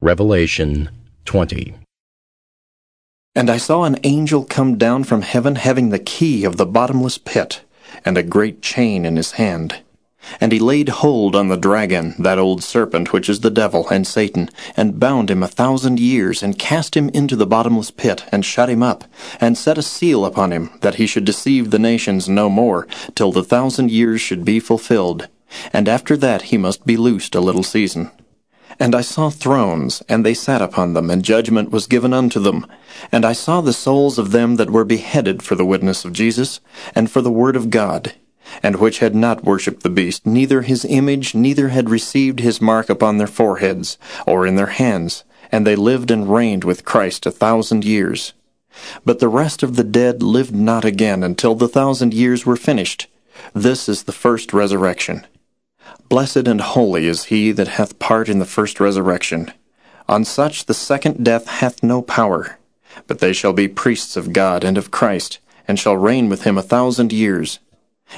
Revelation 20. And I saw an angel come down from heaven having the key of the bottomless pit, and a great chain in his hand. And he laid hold on the dragon, that old serpent which is the devil and Satan, and bound him a thousand years, and cast him into the bottomless pit, and shut him up, and set a seal upon him, that he should deceive the nations no more, till the thousand years should be fulfilled. And after that he must be loosed a little season. And I saw thrones, and they sat upon them, and judgment was given unto them. And I saw the souls of them that were beheaded for the witness of Jesus, and for the word of God, and which had not worshipped the beast, neither his image, neither had received his mark upon their foreheads, or in their hands, and they lived and reigned with Christ a thousand years. But the rest of the dead lived not again until the thousand years were finished. This is the first resurrection. Blessed and holy is he that hath part in the first resurrection. On such the second death hath no power. But they shall be priests of God and of Christ, and shall reign with him a thousand years.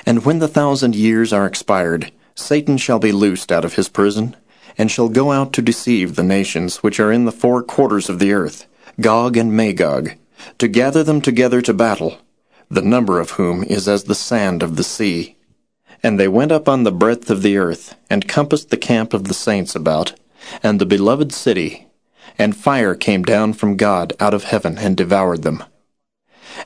And when the thousand years are expired, Satan shall be loosed out of his prison, and shall go out to deceive the nations which are in the four quarters of the earth, Gog and Magog, to gather them together to battle, the number of whom is as the sand of the sea. And they went up on the breadth of the earth, and compassed the camp of the saints about, and the beloved city. And fire came down from God out of heaven, and devoured them.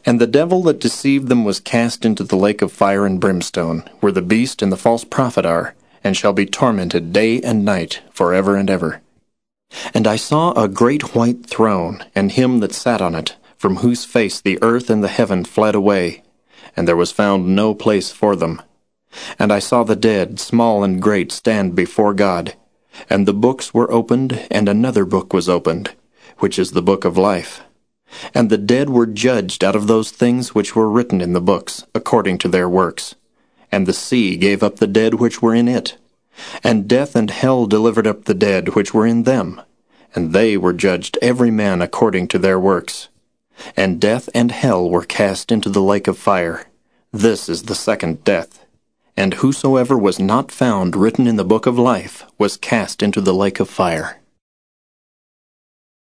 And the devil that deceived them was cast into the lake of fire and brimstone, where the beast and the false prophet are, and shall be tormented day and night for ever and ever. And I saw a great white throne, and him that sat on it, from whose face the earth and the heaven fled away, and there was found no place for them. And I saw the dead, small and great, stand before God. And the books were opened, and another book was opened, which is the book of life. And the dead were judged out of those things which were written in the books, according to their works. And the sea gave up the dead which were in it. And death and hell delivered up the dead which were in them. And they were judged every man according to their works. And death and hell were cast into the lake of fire. This is the second death. And whosoever was not found written in the book of life was cast into the lake of fire.